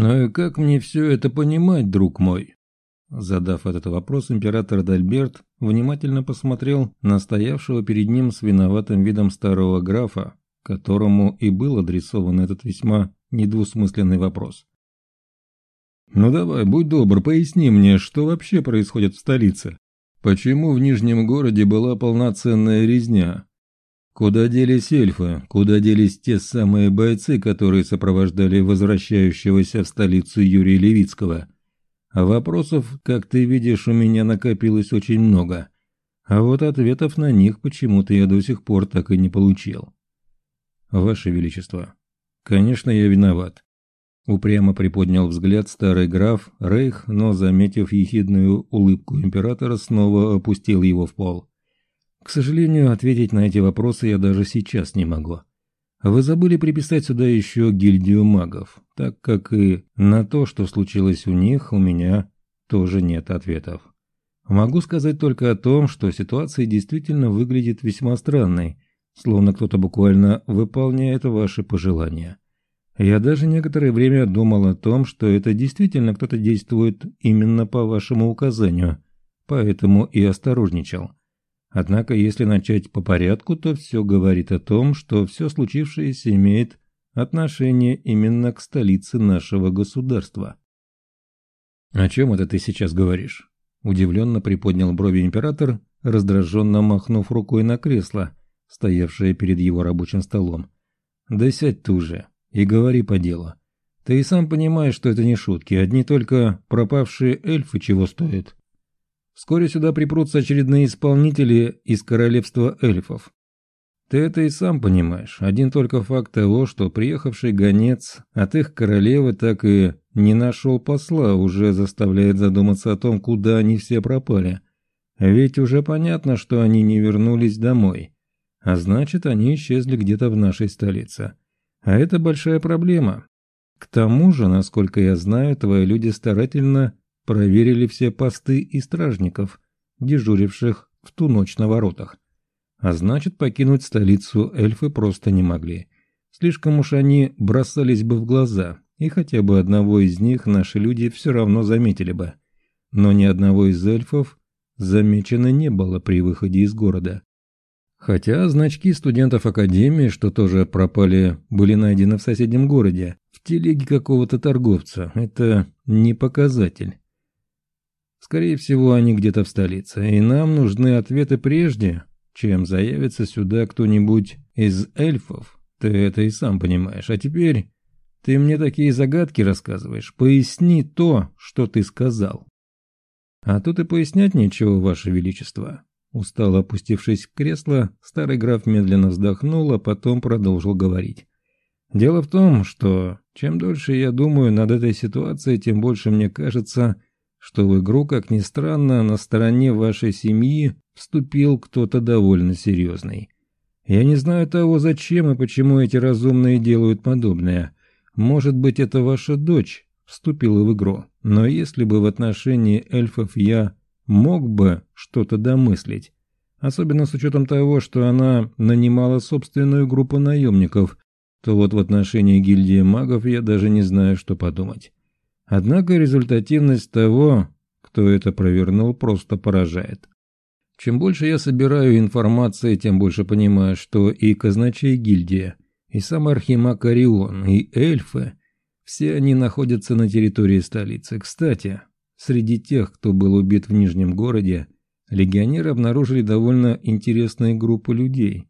«Ну и как мне все это понимать, друг мой?» Задав этот вопрос, император Дальберт внимательно посмотрел на стоявшего перед ним с виноватым видом старого графа, которому и был адресован этот весьма недвусмысленный вопрос. «Ну давай, будь добр, поясни мне, что вообще происходит в столице? Почему в Нижнем городе была полноценная резня? Куда делись эльфы? Куда делись те самые бойцы, которые сопровождали возвращающегося в столицу Юрия Левицкого? А вопросов, как ты видишь, у меня накопилось очень много. А вот ответов на них почему-то я до сих пор так и не получил. Ваше Величество, конечно, я виноват. Упрямо приподнял взгляд старый граф Рейх, но, заметив ехидную улыбку императора, снова опустил его в пол. «К сожалению, ответить на эти вопросы я даже сейчас не могу. Вы забыли приписать сюда еще гильдию магов, так как и на то, что случилось у них, у меня тоже нет ответов. Могу сказать только о том, что ситуация действительно выглядит весьма странной, словно кто-то буквально выполняет ваши пожелания». Я даже некоторое время думал о том, что это действительно кто-то действует именно по вашему указанию, поэтому и осторожничал. Однако, если начать по порядку, то все говорит о том, что все случившееся имеет отношение именно к столице нашего государства. «О чем это ты сейчас говоришь?» Удивленно приподнял брови император, раздраженно махнув рукой на кресло, стоявшее перед его рабочим столом. «Да сядь ты уже!» и говори по делу. Ты и сам понимаешь, что это не шутки, одни только пропавшие эльфы чего стоят. Вскоре сюда припрутся очередные исполнители из королевства эльфов. Ты это и сам понимаешь. Один только факт того, что приехавший гонец от их королевы так и не нашел посла, уже заставляет задуматься о том, куда они все пропали. Ведь уже понятно, что они не вернулись домой. А значит, они исчезли где-то в нашей столице. А это большая проблема. К тому же, насколько я знаю, твои люди старательно проверили все посты и стражников, дежуривших в ту ночь на воротах. А значит, покинуть столицу эльфы просто не могли. Слишком уж они бросались бы в глаза, и хотя бы одного из них наши люди все равно заметили бы. Но ни одного из эльфов замечено не было при выходе из города. Хотя значки студентов академии, что тоже пропали, были найдены в соседнем городе, в телеге какого-то торговца. Это не показатель. Скорее всего, они где-то в столице, и нам нужны ответы прежде, чем заявится сюда кто-нибудь из эльфов. Ты это и сам понимаешь. А теперь ты мне такие загадки рассказываешь. Поясни то, что ты сказал. А тут и пояснять нечего, Ваше Величество. Устало опустившись в кресло, старый граф медленно вздохнул, а потом продолжил говорить. «Дело в том, что чем дольше я думаю над этой ситуацией, тем больше мне кажется, что в игру, как ни странно, на стороне вашей семьи вступил кто-то довольно серьезный. Я не знаю того, зачем и почему эти разумные делают подобное. Может быть, это ваша дочь вступила в игру. Но если бы в отношении эльфов я мог бы что-то домыслить. Особенно с учетом того, что она нанимала собственную группу наемников, то вот в отношении гильдии магов я даже не знаю, что подумать. Однако результативность того, кто это провернул, просто поражает. Чем больше я собираю информации, тем больше понимаю, что и казначей гильдия, и сам архимаг Орион, и эльфы, все они находятся на территории столицы. Кстати, Среди тех, кто был убит в Нижнем городе, легионеры обнаружили довольно интересную группу людей,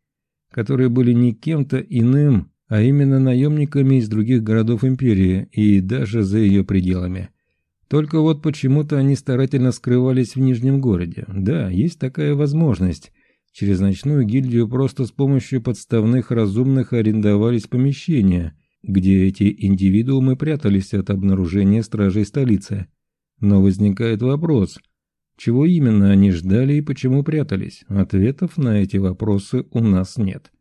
которые были не кем-то иным, а именно наемниками из других городов империи и даже за ее пределами. Только вот почему-то они старательно скрывались в Нижнем городе. Да, есть такая возможность. Через ночную гильдию просто с помощью подставных разумных арендовались помещения, где эти индивидуумы прятались от обнаружения стражей столицы. Но возникает вопрос, чего именно они ждали и почему прятались? Ответов на эти вопросы у нас нет.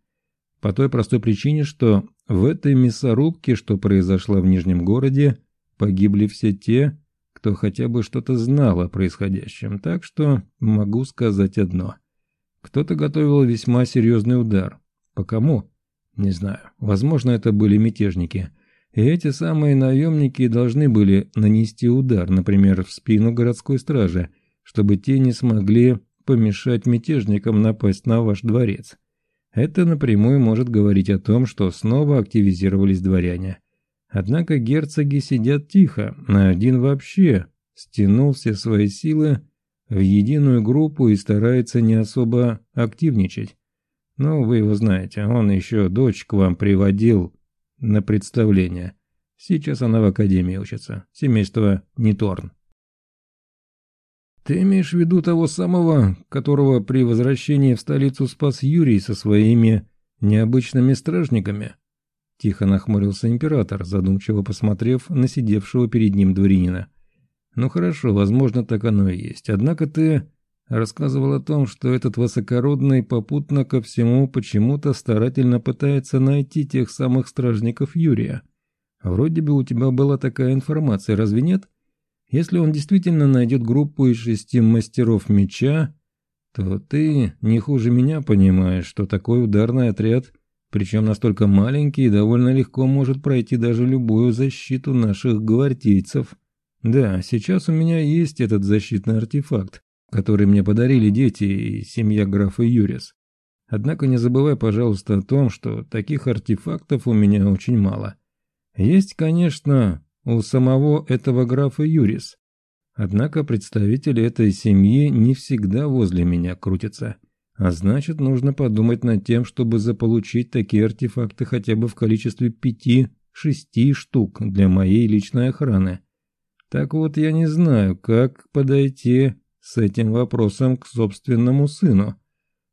По той простой причине, что в этой мясорубке, что произошла в Нижнем городе, погибли все те, кто хотя бы что-то знал о происходящем, так что могу сказать одно. Кто-то готовил весьма серьезный удар. По кому? Не знаю. Возможно, это были мятежники. И эти самые наемники должны были нанести удар, например, в спину городской стражи, чтобы те не смогли помешать мятежникам напасть на ваш дворец. Это напрямую может говорить о том, что снова активизировались дворяне. Однако герцоги сидят тихо, а один вообще стянул все свои силы в единую группу и старается не особо активничать. Ну, вы его знаете, он еще дочь к вам приводил на представление. Сейчас она в академии учится. Семейство Ниторн. Ты имеешь в виду того самого, которого при возвращении в столицу спас Юрий со своими необычными стражниками? Тихо нахмурился император, задумчиво посмотрев на сидевшего перед ним дворянина. Ну хорошо, возможно, так оно и есть. Однако ты рассказывал о том, что этот высокородный попутно ко всему почему-то старательно пытается найти тех самых стражников Юрия. Вроде бы у тебя была такая информация, разве нет? Если он действительно найдет группу из шести мастеров меча, то ты не хуже меня понимаешь, что такой ударный отряд, причем настолько маленький, довольно легко может пройти даже любую защиту наших гвардейцев. Да, сейчас у меня есть этот защитный артефакт, который мне подарили дети и семья графа Юрис. Однако не забывай, пожалуйста, о том, что таких артефактов у меня очень мало. Есть, конечно, у самого этого графа Юрис. Однако представители этой семьи не всегда возле меня крутятся. А значит, нужно подумать над тем, чтобы заполучить такие артефакты хотя бы в количестве пяти-шести штук для моей личной охраны. Так вот, я не знаю, как подойти с этим вопросом к собственному сыну.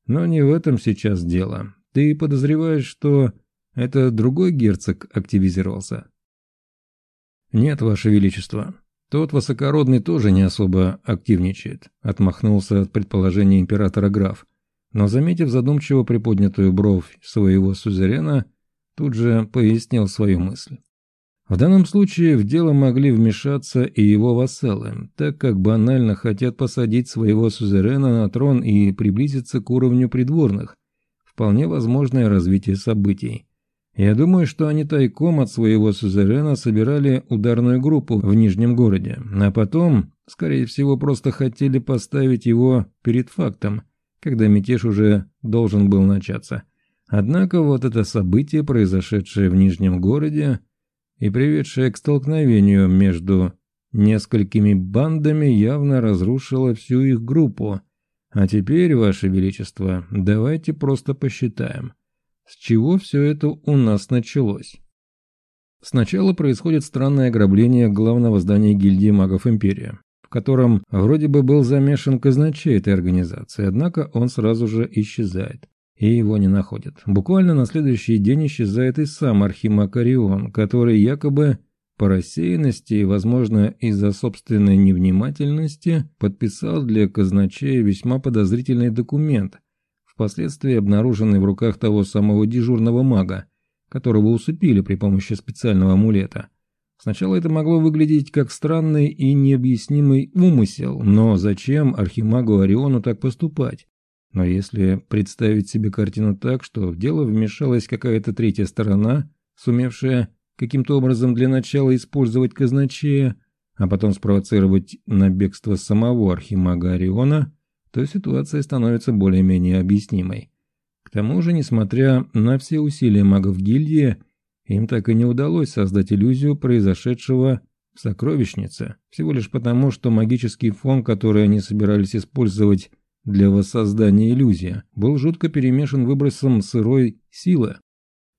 Но не в этом сейчас дело. Ты подозреваешь, что это другой герцог активизировался? Нет, Ваше Величество. Тот высокородный тоже не особо активничает, отмахнулся от предположения императора граф. Но, заметив задумчиво приподнятую бровь своего сузерена, тут же пояснил свою мысль. В данном случае в дело могли вмешаться и его вассалы, так как банально хотят посадить своего сузерена на трон и приблизиться к уровню придворных. Вполне возможное развитие событий. Я думаю, что они тайком от своего сузерена собирали ударную группу в Нижнем городе, а потом, скорее всего, просто хотели поставить его перед фактом, когда мятеж уже должен был начаться. Однако вот это событие, произошедшее в Нижнем городе, и приведшая к столкновению между несколькими бандами явно разрушила всю их группу. А теперь, Ваше Величество, давайте просто посчитаем, с чего все это у нас началось. Сначала происходит странное ограбление главного здания гильдии магов Империи, в котором вроде бы был замешан казначей этой организации, однако он сразу же исчезает и его не находят. Буквально на следующий день исчезает и сам Архимаг Орион, который якобы по рассеянности и, возможно, из-за собственной невнимательности подписал для казначея весьма подозрительный документ, впоследствии обнаруженный в руках того самого дежурного мага, которого усыпили при помощи специального амулета. Сначала это могло выглядеть как странный и необъяснимый умысел, но зачем Архимагу Ориону так поступать? Но если представить себе картину так, что в дело вмешалась какая-то третья сторона, сумевшая каким-то образом для начала использовать казначея, а потом спровоцировать на бегство самого архимага Ориона, то ситуация становится более-менее объяснимой. К тому же, несмотря на все усилия магов гильдии, им так и не удалось создать иллюзию произошедшего в сокровищнице, всего лишь потому, что магический фон, который они собирались использовать для воссоздания иллюзии был жутко перемешан выбросом сырой силы.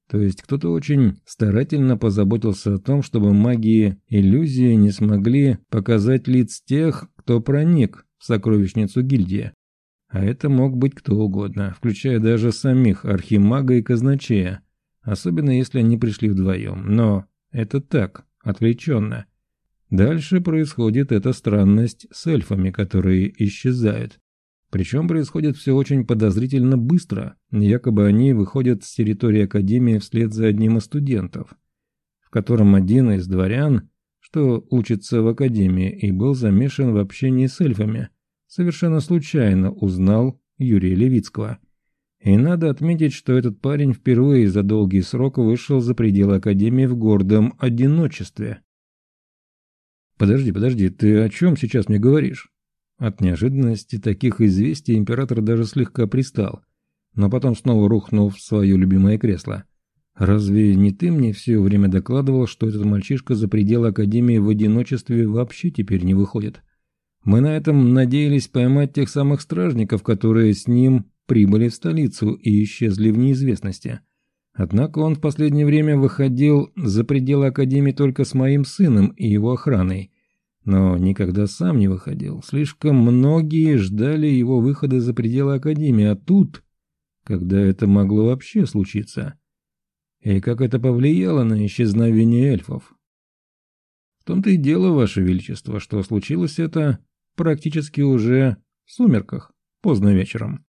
То есть кто-то очень старательно позаботился о том, чтобы магии иллюзии не смогли показать лиц тех, кто проник сокровищницу гильдии. А это мог быть кто угодно, включая даже самих архимага и казначея, особенно если они пришли вдвоем. Но это так, отвлеченно. Дальше происходит эта странность с эльфами, которые исчезают. Причем происходит все очень подозрительно быстро, якобы они выходят с территории Академии вслед за одним из студентов, в котором один из дворян, что учится в Академии и был замешан в общении с эльфами, совершенно случайно узнал Юрия Левицкого. И надо отметить, что этот парень впервые за долгий срок вышел за пределы Академии в гордом одиночестве. «Подожди, подожди, ты о чем сейчас мне говоришь?» От неожиданности таких известий император даже слегка пристал, но потом снова рухнул в свое любимое кресло. «Разве не ты мне все время докладывал, что этот мальчишка за пределы Академии в одиночестве вообще теперь не выходит? Мы на этом надеялись поймать тех самых стражников, которые с ним прибыли в столицу и исчезли в неизвестности. Однако он в последнее время выходил за пределы Академии только с моим сыном и его охраной, но никогда сам не выходил. Слишком многие ждали его выхода за пределы Академии, а тут, когда это могло вообще случиться, и как это повлияло на исчезновение эльфов. В том-то и дело, Ваше Величество, что случилось это практически уже в сумерках, поздно вечером.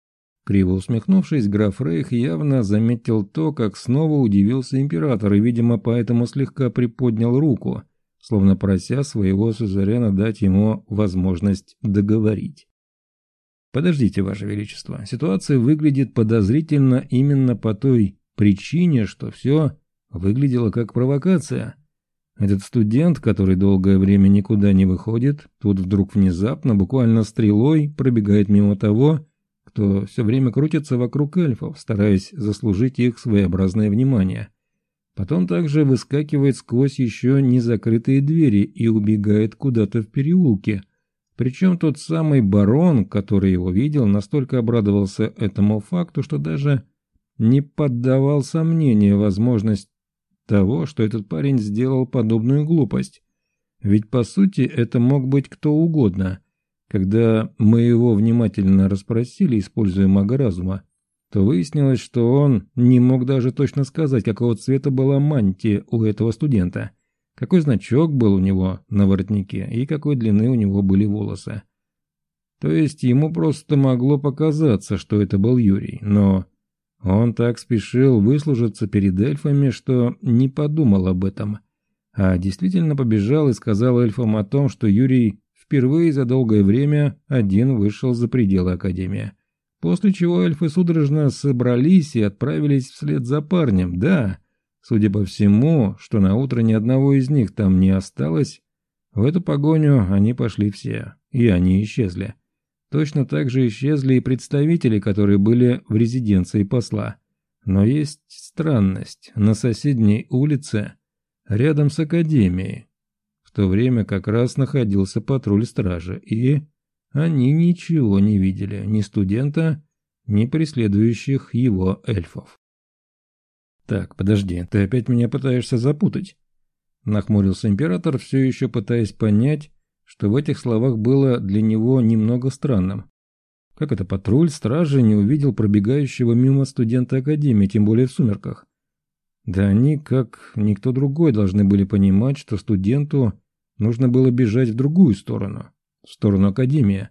Криво усмехнувшись, граф Рейх явно заметил то, как снова удивился император и, видимо, поэтому слегка приподнял руку, словно прося своего сузерена дать ему возможность договорить. «Подождите, Ваше Величество, ситуация выглядит подозрительно именно по той причине, что все выглядело как провокация. Этот студент, который долгое время никуда не выходит, тут вдруг внезапно, буквально стрелой, пробегает мимо того, кто все время крутится вокруг эльфов, стараясь заслужить их своеобразное внимание. Потом также выскакивает сквозь еще не закрытые двери и убегает куда-то в переулке. Причем тот самый барон, который его видел, настолько обрадовался этому факту, что даже не поддавал сомнению возможность того, что этот парень сделал подобную глупость. Ведь по сути это мог быть кто угодно – когда мы его внимательно расспросили, используя мага разума, то выяснилось, что он не мог даже точно сказать, какого цвета была мантия у этого студента, какой значок был у него на воротнике и какой длины у него были волосы. То есть ему просто могло показаться, что это был Юрий, но он так спешил выслужиться перед эльфами, что не подумал об этом, а действительно побежал и сказал эльфам о том, что Юрий впервые за долгое время один вышел за пределы Академии. После чего эльфы судорожно собрались и отправились вслед за парнем. Да, судя по всему, что на утро ни одного из них там не осталось, в эту погоню они пошли все, и они исчезли. Точно так же исчезли и представители, которые были в резиденции посла. Но есть странность. На соседней улице, рядом с академией, в то время как раз находился патруль стражи, и они ничего не видели, ни студента, ни преследующих его эльфов. «Так, подожди, ты опять меня пытаешься запутать?» Нахмурился император, все еще пытаясь понять, что в этих словах было для него немного странным. Как это патруль стражи не увидел пробегающего мимо студента Академии, тем более в сумерках? Да они, как никто другой, должны были понимать, что студенту нужно было бежать в другую сторону, в сторону Академии.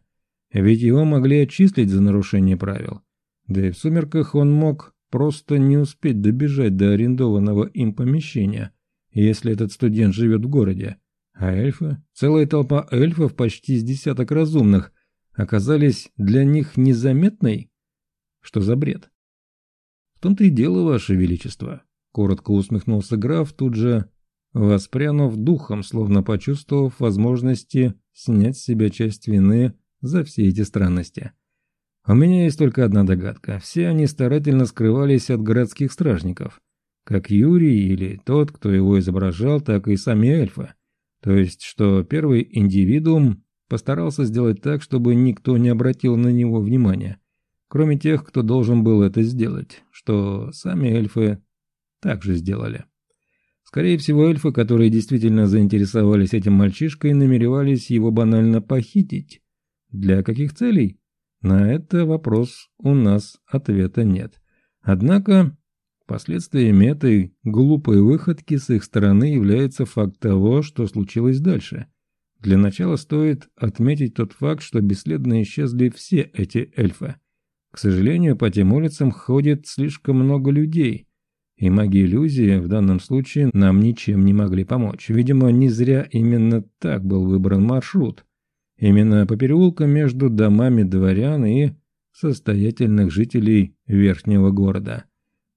Ведь его могли отчислить за нарушение правил. Да и в сумерках он мог просто не успеть добежать до арендованного им помещения, если этот студент живет в городе. А эльфы, целая толпа эльфов, почти с десяток разумных, оказались для них незаметной? Что за бред? В том-то и дело, Ваше Величество. Коротко усмехнулся граф, тут же воспрянув духом, словно почувствовав возможности снять с себя часть вины за все эти странности. У меня есть только одна догадка. Все они старательно скрывались от городских стражников. Как Юрий или тот, кто его изображал, так и сами эльфы. То есть, что первый индивидуум постарался сделать так, чтобы никто не обратил на него внимания, кроме тех, кто должен был это сделать, что сами эльфы также сделали. Скорее всего, эльфы, которые действительно заинтересовались этим мальчишкой, намеревались его банально похитить. Для каких целей? На это вопрос у нас ответа нет. Однако, последствиями этой глупой выходки с их стороны является факт того, что случилось дальше. Для начала стоит отметить тот факт, что бесследно исчезли все эти эльфы. К сожалению, по тем улицам ходит слишком много людей – и маги-иллюзии в данном случае нам ничем не могли помочь. Видимо, не зря именно так был выбран маршрут. Именно по переулкам между домами дворян и состоятельных жителей верхнего города.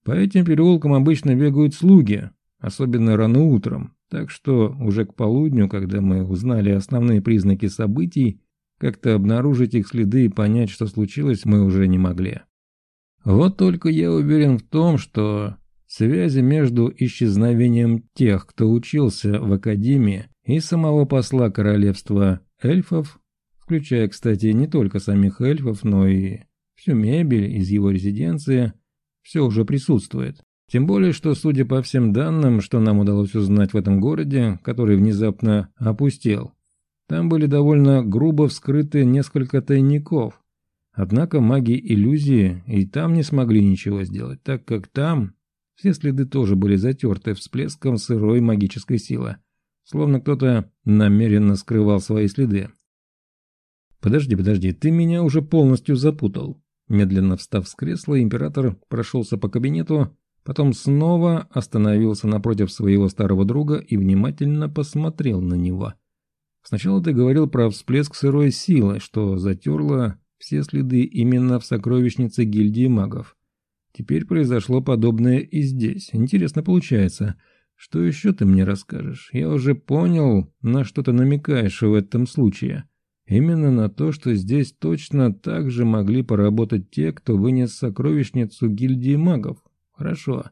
По этим переулкам обычно бегают слуги, особенно рано утром, так что уже к полудню, когда мы узнали основные признаки событий, как-то обнаружить их следы и понять, что случилось, мы уже не могли. Вот только я уверен в том, что связи между исчезновением тех, кто учился в Академии, и самого посла королевства эльфов, включая, кстати, не только самих эльфов, но и всю мебель из его резиденции, все уже присутствует. Тем более, что, судя по всем данным, что нам удалось узнать в этом городе, который внезапно опустел, там были довольно грубо вскрыты несколько тайников. Однако маги иллюзии и там не смогли ничего сделать, так как там все следы тоже были затерты всплеском сырой магической силы. Словно кто-то намеренно скрывал свои следы. «Подожди, подожди, ты меня уже полностью запутал». Медленно встав с кресла, император прошелся по кабинету, потом снова остановился напротив своего старого друга и внимательно посмотрел на него. Сначала ты говорил про всплеск сырой силы, что затерло все следы именно в сокровищнице гильдии магов. Теперь произошло подобное и здесь. Интересно получается. Что еще ты мне расскажешь? Я уже понял, на что ты намекаешь в этом случае. Именно на то, что здесь точно так же могли поработать те, кто вынес сокровищницу гильдии магов. Хорошо.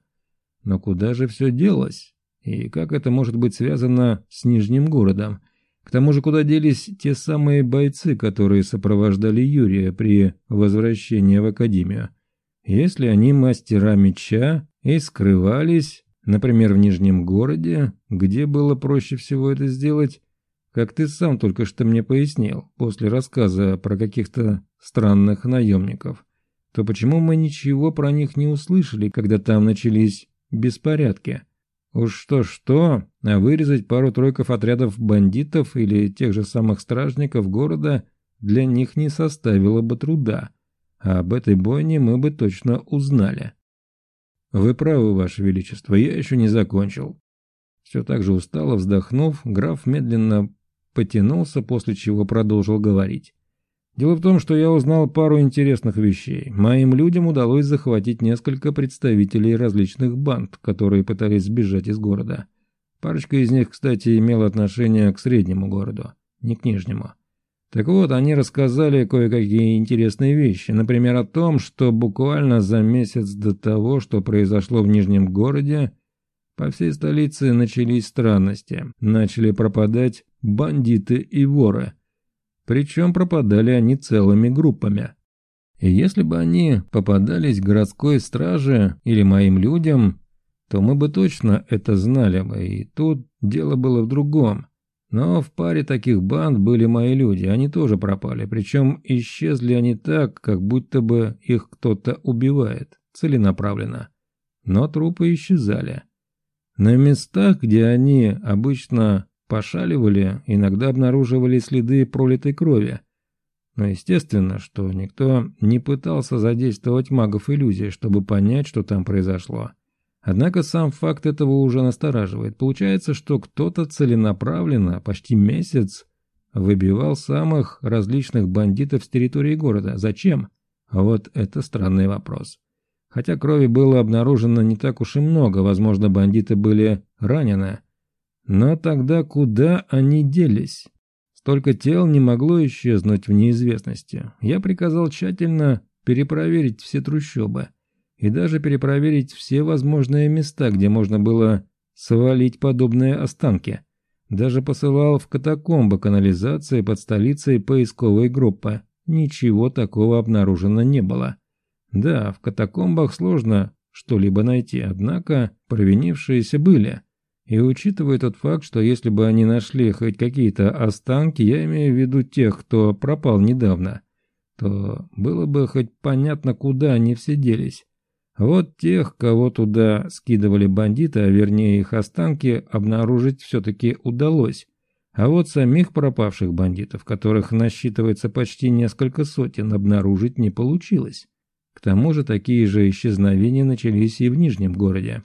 Но куда же все делось? И как это может быть связано с Нижним городом? К тому же куда делись те самые бойцы, которые сопровождали Юрия при возвращении в Академию? Если они мастера меча и скрывались, например, в Нижнем городе, где было проще всего это сделать, как ты сам только что мне пояснил, после рассказа про каких-то странных наемников, то почему мы ничего про них не услышали, когда там начались беспорядки? Уж что-что, а вырезать пару-тройков отрядов бандитов или тех же самых стражников города для них не составило бы труда. А об этой бойне мы бы точно узнали. Вы правы, Ваше Величество, я еще не закончил. Все так же устало вздохнув, граф медленно потянулся, после чего продолжил говорить. Дело в том, что я узнал пару интересных вещей. Моим людям удалось захватить несколько представителей различных банд, которые пытались сбежать из города. Парочка из них, кстати, имела отношение к среднему городу, не к нижнему. Так вот, они рассказали кое-какие интересные вещи. Например, о том, что буквально за месяц до того, что произошло в Нижнем городе, по всей столице начались странности. Начали пропадать бандиты и воры – причем пропадали они целыми группами. И если бы они попадались городской страже или моим людям, то мы бы точно это знали бы, и тут дело было в другом. Но в паре таких банд были мои люди, они тоже пропали, причем исчезли они так, как будто бы их кто-то убивает, целенаправленно. Но трупы исчезали. На местах, где они обычно пошаливали, иногда обнаруживали следы пролитой крови. Но естественно, что никто не пытался задействовать магов иллюзии, чтобы понять, что там произошло. Однако сам факт этого уже настораживает. Получается, что кто-то целенаправленно, почти месяц, выбивал самых различных бандитов с территории города. Зачем? Вот это странный вопрос. Хотя крови было обнаружено не так уж и много, возможно, бандиты были ранены. Но тогда куда они делись? Столько тел не могло исчезнуть в неизвестности. Я приказал тщательно перепроверить все трущобы и даже перепроверить все возможные места, где можно было свалить подобные останки. Даже посылал в катакомбы канализации под столицей поисковой группы. Ничего такого обнаружено не было. Да, в катакомбах сложно что-либо найти, однако провинившиеся были – и учитывая тот факт, что если бы они нашли хоть какие-то останки, я имею в виду тех, кто пропал недавно, то было бы хоть понятно, куда они все делись. Вот тех, кого туда скидывали бандиты, а вернее их останки, обнаружить все-таки удалось. А вот самих пропавших бандитов, которых насчитывается почти несколько сотен, обнаружить не получилось. К тому же такие же исчезновения начались и в Нижнем городе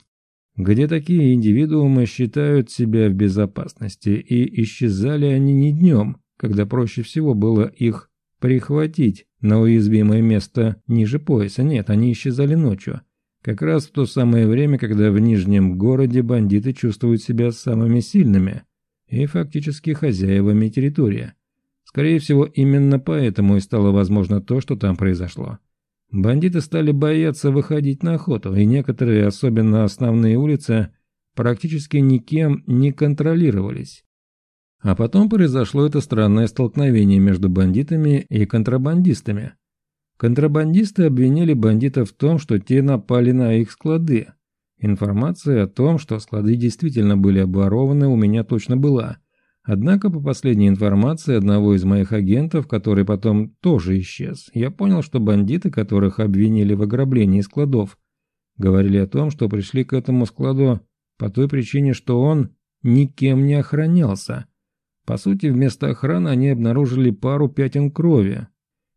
где такие индивидуумы считают себя в безопасности, и исчезали они не днем, когда проще всего было их прихватить на уязвимое место ниже пояса. Нет, они исчезали ночью. Как раз в то самое время, когда в Нижнем городе бандиты чувствуют себя самыми сильными и фактически хозяевами территории. Скорее всего, именно поэтому и стало возможно то, что там произошло. Бандиты стали бояться выходить на охоту, и некоторые, особенно основные улицы, практически никем не контролировались. А потом произошло это странное столкновение между бандитами и контрабандистами. Контрабандисты обвинили бандитов в том, что те напали на их склады. Информация о том, что склады действительно были обворованы, у меня точно была. Однако, по последней информации одного из моих агентов, который потом тоже исчез, я понял, что бандиты, которых обвинили в ограблении складов, говорили о том, что пришли к этому складу по той причине, что он никем не охранялся. По сути, вместо охраны они обнаружили пару пятен крови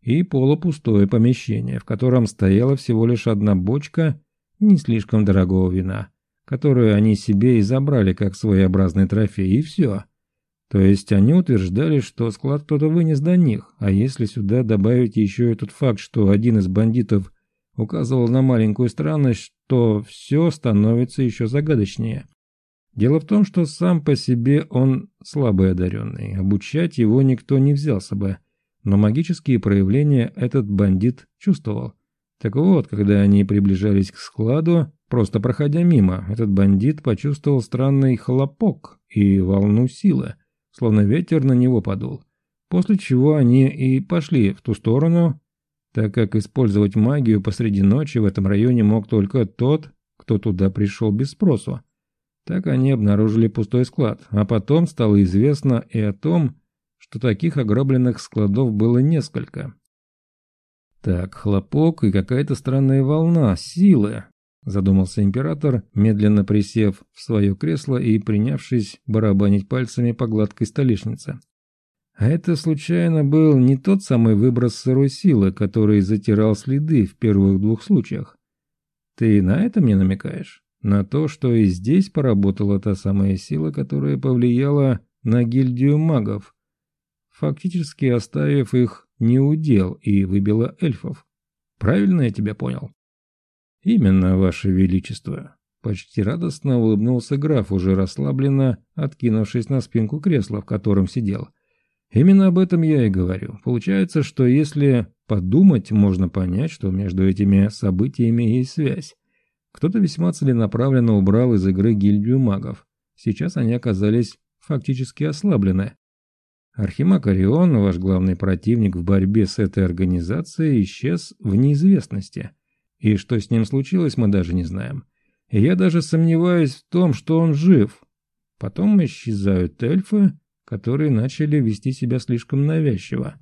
и полупустое помещение, в котором стояла всего лишь одна бочка не слишком дорогого вина, которую они себе и забрали как своеобразный трофей, и все. То есть они утверждали, что склад кто-то вынес до них, а если сюда добавить еще этот факт, что один из бандитов указывал на маленькую странность, то все становится еще загадочнее. Дело в том, что сам по себе он слабый одаренный, обучать его никто не взялся бы, но магические проявления этот бандит чувствовал. Так вот, когда они приближались к складу, просто проходя мимо, этот бандит почувствовал странный хлопок и волну силы, словно ветер на него подул. После чего они и пошли в ту сторону, так как использовать магию посреди ночи в этом районе мог только тот, кто туда пришел без спросу. Так они обнаружили пустой склад, а потом стало известно и о том, что таких ограбленных складов было несколько. Так, хлопок и какая-то странная волна, силы, задумался император, медленно присев в свое кресло и принявшись барабанить пальцами по гладкой столешнице. А это случайно был не тот самый выброс сырой силы, который затирал следы в первых двух случаях. Ты на это мне намекаешь? На то, что и здесь поработала та самая сила, которая повлияла на гильдию магов, фактически оставив их неудел и выбила эльфов. Правильно я тебя понял? Именно, ваше величество. Почти радостно улыбнулся граф, уже расслабленно откинувшись на спинку кресла, в котором сидел. Именно об этом я и говорю. Получается, что если подумать, можно понять, что между этими событиями есть связь. Кто-то весьма целенаправленно убрал из игры гильдию магов. Сейчас они оказались фактически ослаблены. Архимаг Орион, ваш главный противник в борьбе с этой организацией, исчез в неизвестности. И что с ним случилось, мы даже не знаем. Я даже сомневаюсь в том, что он жив. Потом исчезают эльфы, которые начали вести себя слишком навязчиво.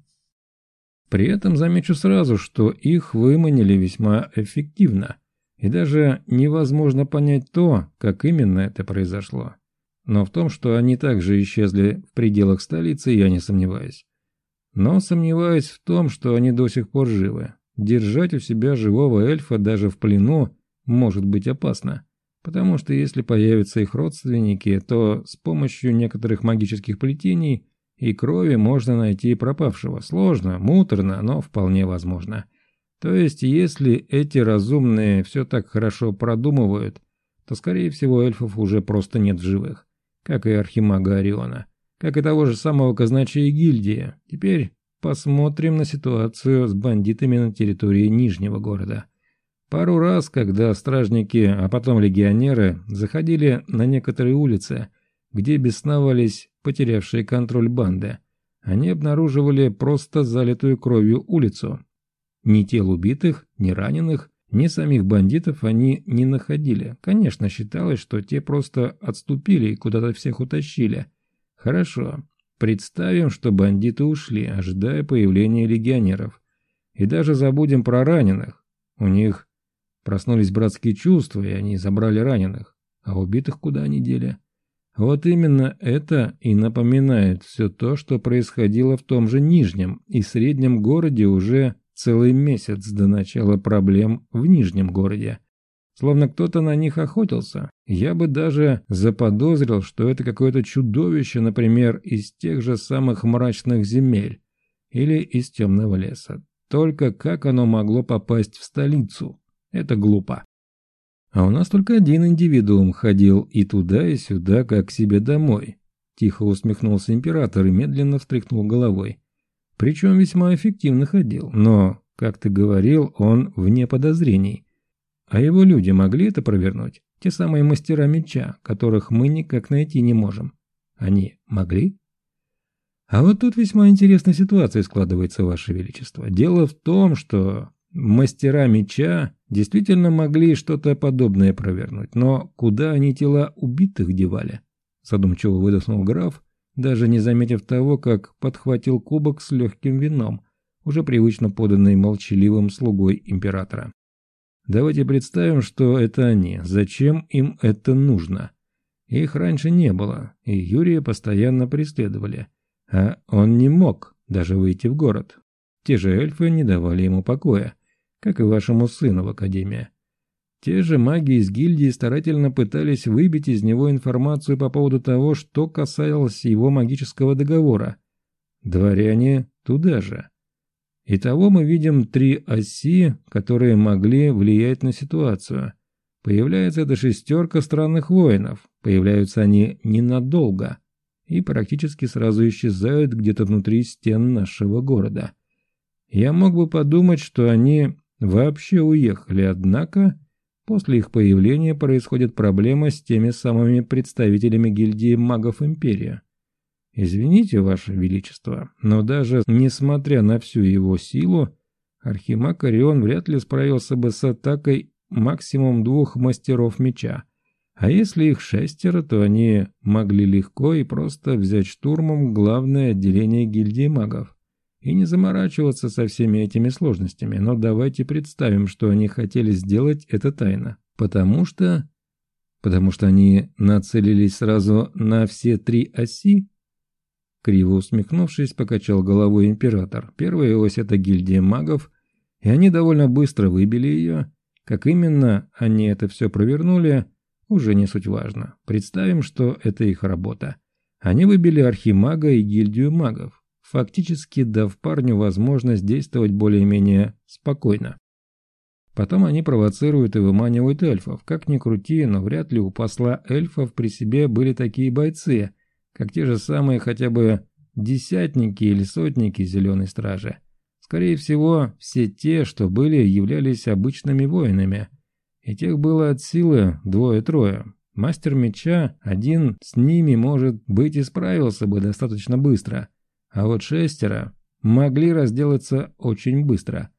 При этом замечу сразу, что их выманили весьма эффективно, и даже невозможно понять то, как именно это произошло. Но в том, что они также исчезли в пределах столицы, я не сомневаюсь. Но сомневаюсь в том, что они до сих пор живы. Держать у себя живого эльфа даже в плену может быть опасно. Потому что если появятся их родственники, то с помощью некоторых магических плетений и крови можно найти пропавшего. Сложно, муторно, но вполне возможно. То есть, если эти разумные все так хорошо продумывают, то, скорее всего, эльфов уже просто нет в живых. Как и архимага Ориона. Как и того же самого казначея гильдии. Теперь посмотрим на ситуацию с бандитами на территории Нижнего города. Пару раз, когда стражники, а потом легионеры, заходили на некоторые улицы, где бесновались потерявшие контроль банды, они обнаруживали просто залитую кровью улицу. Ни тел убитых, ни раненых, ни самих бандитов они не находили. Конечно, считалось, что те просто отступили и куда-то всех утащили. Хорошо. Представим, что бандиты ушли, ожидая появления легионеров. И даже забудем про раненых. У них Проснулись братские чувства, и они забрали раненых. А убитых куда они дели? Вот именно это и напоминает все то, что происходило в том же Нижнем и Среднем городе уже целый месяц до начала проблем в Нижнем городе. Словно кто-то на них охотился. Я бы даже заподозрил, что это какое-то чудовище, например, из тех же самых мрачных земель. или из темного леса. Только как оно могло попасть в столицу? Это глупо. А у нас только один индивидуум ходил и туда, и сюда, как к себе домой. Тихо усмехнулся император и медленно встряхнул головой. Причем весьма эффективно ходил, но, как ты говорил, он вне подозрений. А его люди могли это провернуть? Те самые мастера меча, которых мы никак найти не можем. Они могли? А вот тут весьма интересная ситуация складывается, Ваше Величество. Дело в том, что мастера меча действительно могли что-то подобное провернуть, но куда они тела убитых девали? Задумчиво выдохнул граф, даже не заметив того, как подхватил кубок с легким вином, уже привычно поданный молчаливым слугой императора. Давайте представим, что это они. Зачем им это нужно? Их раньше не было, и Юрия постоянно преследовали. А он не мог даже выйти в город. Те же эльфы не давали ему покоя, как и вашему сыну в академии. Те же маги из гильдии старательно пытались выбить из него информацию по поводу того, что касалось его магического договора. Дворяне туда же. Итого мы видим три оси, которые могли влиять на ситуацию. Появляется эта шестерка странных воинов. Появляются они ненадолго и практически сразу исчезают где-то внутри стен нашего города. Я мог бы подумать, что они вообще уехали, однако после их появления происходит проблема с теми самыми представителями гильдии магов Империи. Извините, Ваше Величество, но даже несмотря на всю его силу, Архимаг Орион вряд ли справился бы с атакой максимум двух мастеров меча. А если их шестеро, то они могли легко и просто взять штурмом главное отделение гильдии магов. И не заморачиваться со всеми этими сложностями, но давайте представим, что они хотели сделать это тайно. Потому что... Потому что они нацелились сразу на все три оси? Криво усмехнувшись, покачал головой император. Первая ось – это гильдия магов, и они довольно быстро выбили ее. Как именно они это все провернули, уже не суть важно. Представим, что это их работа. Они выбили архимага и гильдию магов, фактически дав парню возможность действовать более-менее спокойно. Потом они провоцируют и выманивают эльфов. Как ни крути, но вряд ли у посла эльфов при себе были такие бойцы, как те же самые хотя бы десятники или сотники зеленой стражи. Скорее всего, все те, что были, являлись обычными воинами. И тех было от силы двое-трое. Мастер меча один с ними, может быть, и справился бы достаточно быстро. А вот шестеро могли разделаться очень быстро.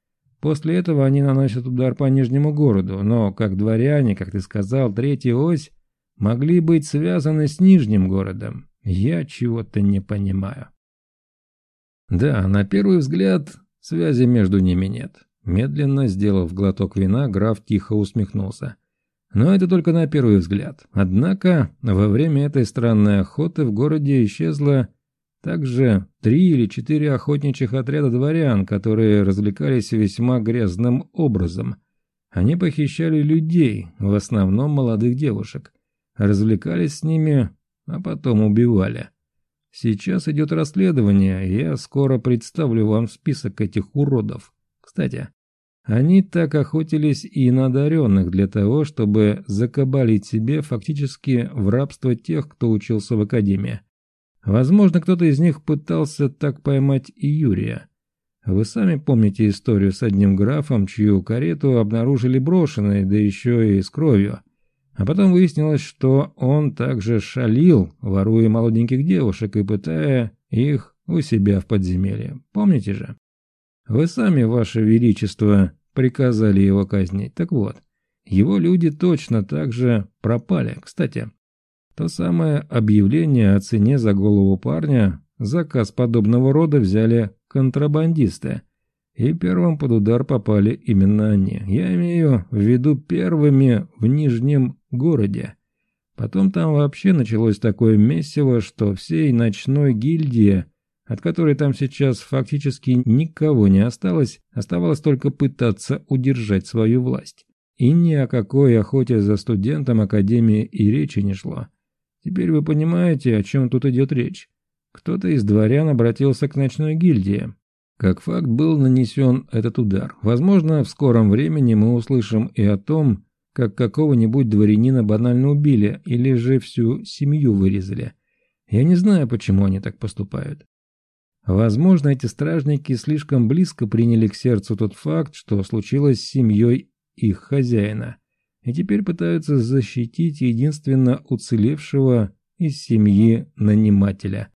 После этого они наносят удар по Нижнему городу, но, как дворяне, как ты сказал, третья ось могли быть связаны с Нижним городом. Я чего-то не понимаю. Да, на первый взгляд связи между ними нет. Медленно сделав глоток вина, граф тихо усмехнулся. Но это только на первый взгляд. Однако во время этой странной охоты в городе исчезло также три или четыре охотничьих отряда дворян, которые развлекались весьма грязным образом. Они похищали людей, в основном молодых девушек, развлекались с ними а потом убивали. Сейчас идет расследование, я скоро представлю вам список этих уродов. Кстати, они так охотились и на одаренных для того, чтобы закабалить себе фактически в рабство тех, кто учился в академии. Возможно, кто-то из них пытался так поймать и Юрия. Вы сами помните историю с одним графом, чью карету обнаружили брошенной, да еще и с кровью. А потом выяснилось, что он также шалил, воруя молоденьких девушек и пытая их у себя в подземелье. Помните же? Вы сами, ваше величество, приказали его казнить. Так вот, его люди точно так же пропали. Кстати, то самое объявление о цене за голову парня, заказ подобного рода взяли контрабандисты – и первым под удар попали именно они. Я имею в виду первыми в Нижнем городе. Потом там вообще началось такое месиво, что всей ночной гильдии, от которой там сейчас фактически никого не осталось, оставалось только пытаться удержать свою власть. И ни о какой охоте за студентом Академии и речи не шло. Теперь вы понимаете, о чем тут идет речь. Кто-то из дворян обратился к ночной гильдии, Как факт был нанесен этот удар. Возможно, в скором времени мы услышим и о том, как какого-нибудь дворянина банально убили или же всю семью вырезали. Я не знаю, почему они так поступают. Возможно, эти стражники слишком близко приняли к сердцу тот факт, что случилось с семьей их хозяина, и теперь пытаются защитить единственно уцелевшего из семьи нанимателя.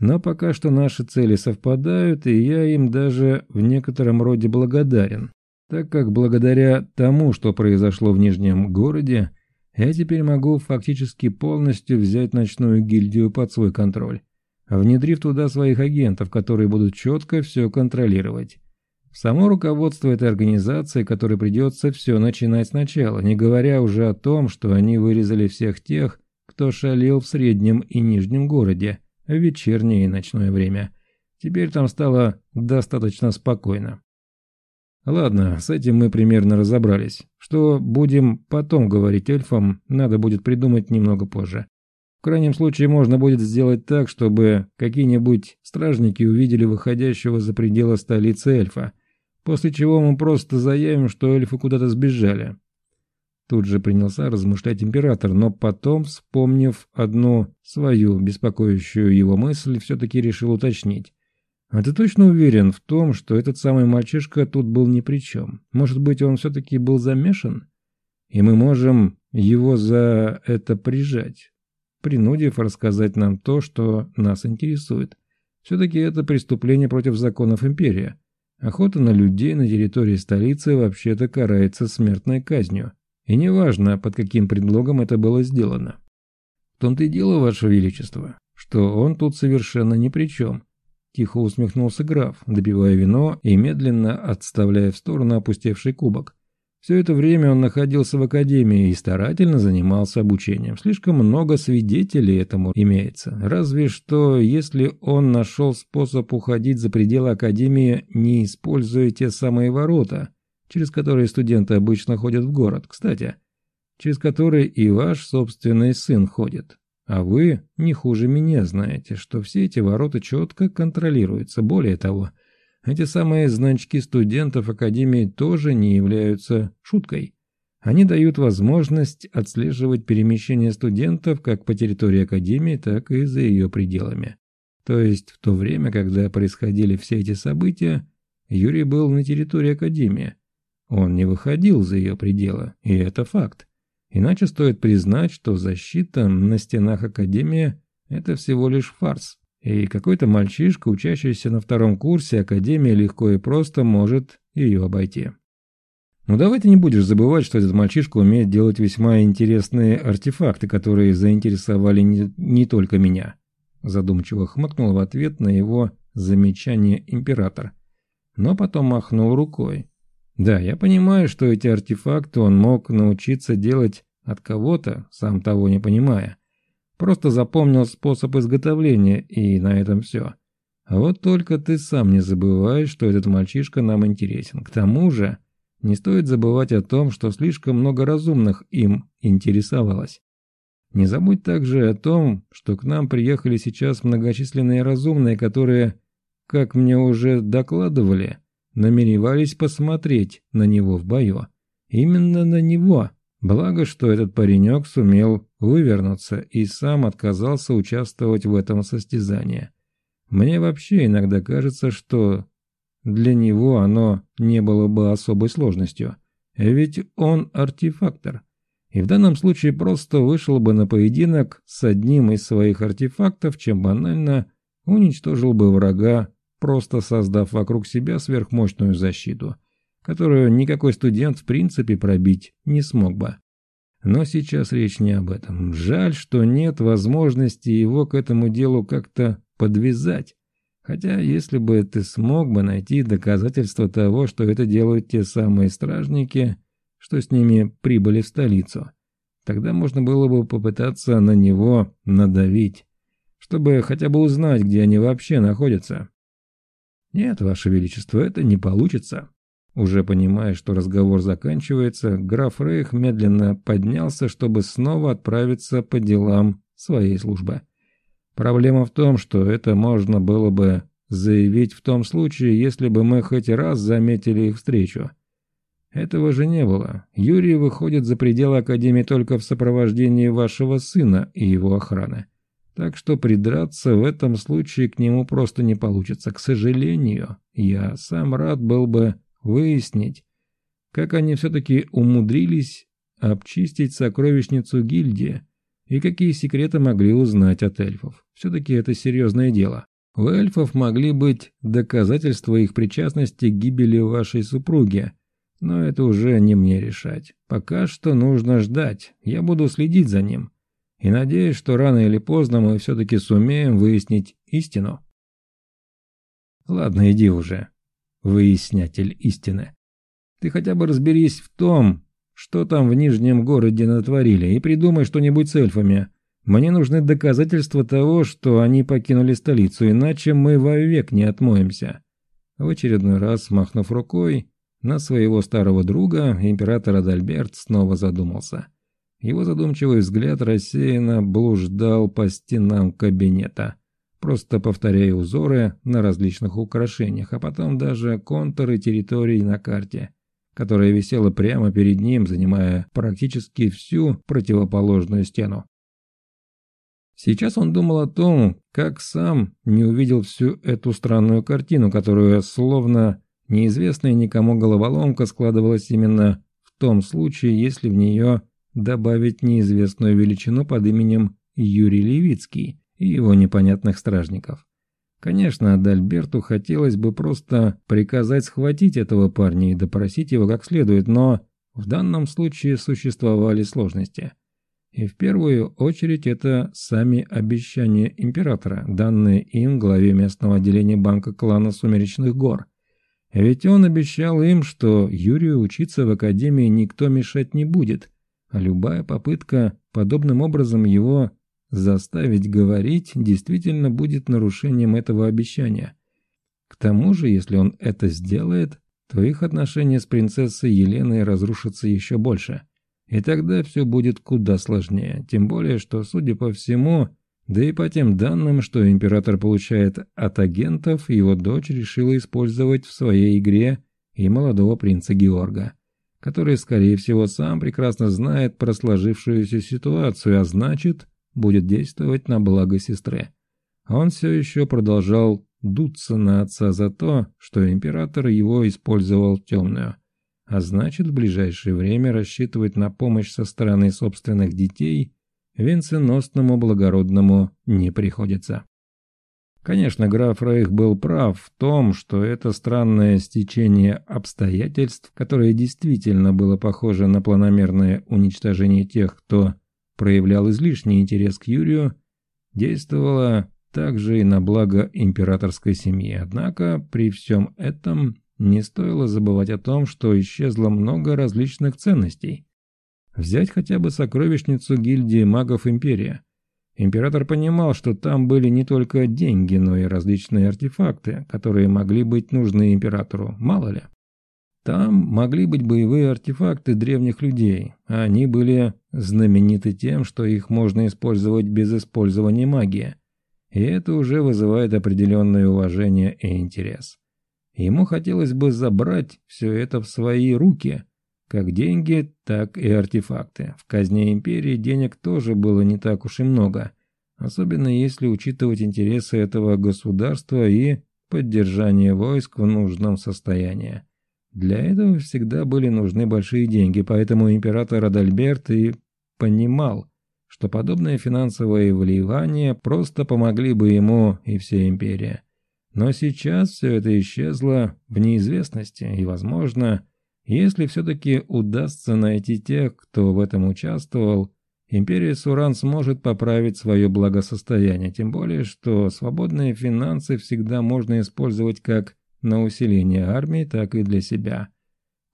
Но пока что наши цели совпадают, и я им даже в некотором роде благодарен, так как благодаря тому, что произошло в Нижнем городе, я теперь могу фактически полностью взять ночную гильдию под свой контроль, внедрив туда своих агентов, которые будут четко все контролировать. Само руководство этой организации, которой придется все начинать сначала, не говоря уже о том, что они вырезали всех тех, кто шалил в среднем и нижнем городе, в вечернее и ночное время. Теперь там стало достаточно спокойно. Ладно, с этим мы примерно разобрались. Что будем потом говорить эльфам, надо будет придумать немного позже. В крайнем случае можно будет сделать так, чтобы какие-нибудь стражники увидели выходящего за пределы столицы эльфа, после чего мы просто заявим, что эльфы куда-то сбежали. Тут же принялся размышлять император, но потом, вспомнив одну свою беспокоящую его мысль, все-таки решил уточнить. «А ты точно уверен в том, что этот самый мальчишка тут был ни при чем? Может быть, он все-таки был замешан? И мы можем его за это прижать, принудив рассказать нам то, что нас интересует. Все-таки это преступление против законов империи. Охота на людей на территории столицы вообще-то карается смертной казнью». И неважно, под каким предлогом это было сделано. В том-то и дело, Ваше Величество, что он тут совершенно ни при чем. Тихо усмехнулся граф, допивая вино и медленно отставляя в сторону опустевший кубок. Все это время он находился в академии и старательно занимался обучением. Слишком много свидетелей этому имеется. Разве что, если он нашел способ уходить за пределы академии, не используя те самые ворота – через которые студенты обычно ходят в город, кстати, через которые и ваш собственный сын ходит. А вы не хуже меня знаете, что все эти ворота четко контролируются. Более того, эти самые значки студентов Академии тоже не являются шуткой. Они дают возможность отслеживать перемещение студентов как по территории Академии, так и за ее пределами. То есть в то время, когда происходили все эти события, Юрий был на территории Академии, он не выходил за ее пределы, и это факт. Иначе стоит признать, что защита на стенах Академии – это всего лишь фарс. И какой-то мальчишка, учащийся на втором курсе Академии, легко и просто может ее обойти. Но ну, давай ты не будешь забывать, что этот мальчишка умеет делать весьма интересные артефакты, которые заинтересовали не, не только меня. Задумчиво хмыкнул в ответ на его замечание император. Но потом махнул рукой. Да, я понимаю, что эти артефакты он мог научиться делать от кого-то, сам того не понимая. Просто запомнил способ изготовления, и на этом все. А вот только ты сам не забываешь, что этот мальчишка нам интересен. К тому же, не стоит забывать о том, что слишком много разумных им интересовалось. Не забудь также о том, что к нам приехали сейчас многочисленные разумные, которые, как мне уже докладывали, намеревались посмотреть на него в бою. Именно на него. Благо, что этот паренек сумел вывернуться и сам отказался участвовать в этом состязании. Мне вообще иногда кажется, что для него оно не было бы особой сложностью. Ведь он артефактор. И в данном случае просто вышел бы на поединок с одним из своих артефактов, чем банально уничтожил бы врага просто создав вокруг себя сверхмощную защиту, которую никакой студент в принципе пробить не смог бы. Но сейчас речь не об этом. Жаль, что нет возможности его к этому делу как-то подвязать. Хотя, если бы ты смог бы найти доказательства того, что это делают те самые стражники, что с ними прибыли в столицу, тогда можно было бы попытаться на него надавить, чтобы хотя бы узнать, где они вообще находятся. «Нет, Ваше Величество, это не получится». Уже понимая, что разговор заканчивается, граф Рейх медленно поднялся, чтобы снова отправиться по делам своей службы. Проблема в том, что это можно было бы заявить в том случае, если бы мы хоть раз заметили их встречу. Этого же не было. Юрий выходит за пределы Академии только в сопровождении вашего сына и его охраны. Так что придраться в этом случае к нему просто не получится. К сожалению, я сам рад был бы выяснить, как они все-таки умудрились обчистить сокровищницу гильдии и какие секреты могли узнать от эльфов. Все-таки это серьезное дело. У эльфов могли быть доказательства их причастности к гибели вашей супруги, но это уже не мне решать. Пока что нужно ждать, я буду следить за ним. И надеюсь, что рано или поздно мы все-таки сумеем выяснить истину. Ладно, иди уже, выяснятель истины. Ты хотя бы разберись в том, что там в Нижнем городе натворили, и придумай что-нибудь с эльфами. Мне нужны доказательства того, что они покинули столицу, иначе мы вовек не отмоемся». В очередной раз, махнув рукой на своего старого друга, император Адальберт снова задумался. Его задумчивый взгляд рассеянно блуждал по стенам кабинета, просто повторяя узоры на различных украшениях, а потом даже контуры территорий на карте, которая висела прямо перед ним, занимая практически всю противоположную стену. Сейчас он думал о том, как сам не увидел всю эту странную картину, которую словно неизвестная никому головоломка складывалась именно в том случае, если в нее добавить неизвестную величину под именем Юрий Левицкий и его непонятных стражников. Конечно, Адальберту хотелось бы просто приказать схватить этого парня и допросить его как следует, но в данном случае существовали сложности – и в первую очередь это сами обещания императора, данные им главе местного отделения банка клана Сумеречных гор. Ведь он обещал им, что Юрию учиться в академии никто мешать не будет, а любая попытка подобным образом его заставить говорить действительно будет нарушением этого обещания. К тому же, если он это сделает, то их отношения с принцессой Еленой разрушатся еще больше. И тогда все будет куда сложнее, тем более, что, судя по всему, да и по тем данным, что император получает от агентов, его дочь решила использовать в своей игре и молодого принца Георга, который, скорее всего, сам прекрасно знает про сложившуюся ситуацию, а значит, будет действовать на благо сестры. Он все еще продолжал дуться на отца за то, что император его использовал темную – а значит в ближайшее время рассчитывать на помощь со стороны собственных детей венценосному благородному не приходится. Конечно, граф Рейх был прав в том, что это странное стечение обстоятельств, которое действительно было похоже на планомерное уничтожение тех, кто проявлял излишний интерес к Юрию, действовало также и на благо императорской семьи. Однако при всем этом не стоило забывать о том, что исчезло много различных ценностей. Взять хотя бы сокровищницу гильдии магов Империя. Император понимал, что там были не только деньги, но и различные артефакты, которые могли быть нужны императору, мало ли. Там могли быть боевые артефакты древних людей, а они были знамениты тем, что их можно использовать без использования магии. И это уже вызывает определенное уважение и интерес. Ему хотелось бы забрать все это в свои руки, как деньги, так и артефакты. В казне империи денег тоже было не так уж и много, особенно если учитывать интересы этого государства и поддержание войск в нужном состоянии. Для этого всегда были нужны большие деньги, поэтому император Адальберт и понимал, что подобные финансовые вливания просто помогли бы ему и всей империи. Но сейчас все это исчезло в неизвестности, и, возможно, если все-таки удастся найти тех, кто в этом участвовал, империя Суран сможет поправить свое благосостояние, тем более, что свободные финансы всегда можно использовать как на усиление армии, так и для себя.